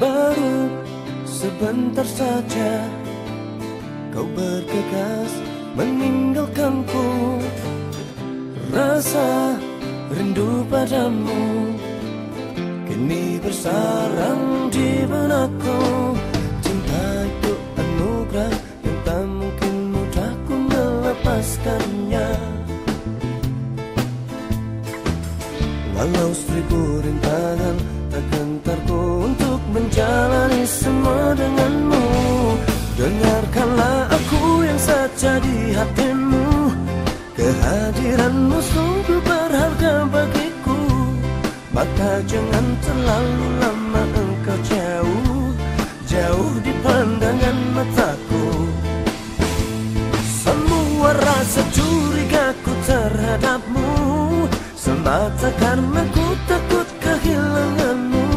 Baru sebentar saja Kau bergegas meninggalkanku Rasa rindu padamu Kini bersarang di benakku. Walau seribu rintangan tak gentarku untuk menjalani semua denganmu. Dengarkanlah aku yang saja di hatimu. Kehadiranmu sungguh berharga bagiku. Maka jangan terlalu lama engkau jauh Jauh di pandangan mataku. Semua rasa terhadapmu Semata karena ku takut kehilanganmu.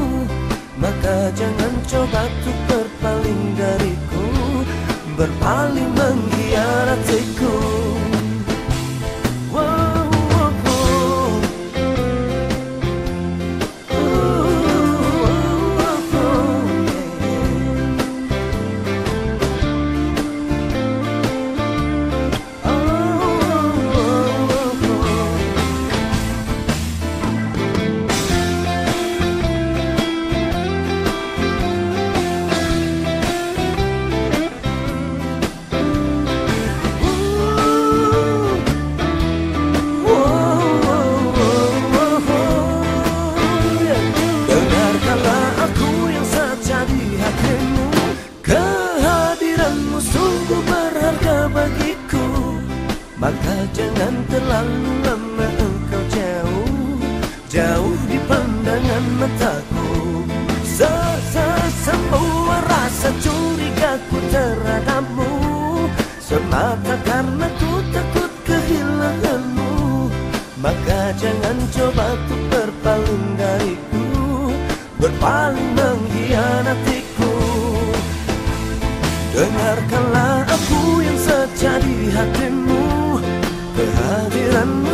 Maka jangan coba untuk berpaling dariku. Berpaling Maka jangan terlalu lama engkau jauh Jauh di pandangan mataku. Se- se- Semua rasa curigaku terhadapmu. Semata karena ku takut kehilanganmu. Maka jangan coba untuk berpaling dariku Berpaling mengkhianatiku. Dengarkanlah remember